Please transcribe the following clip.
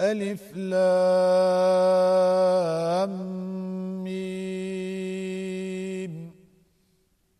ألف لام.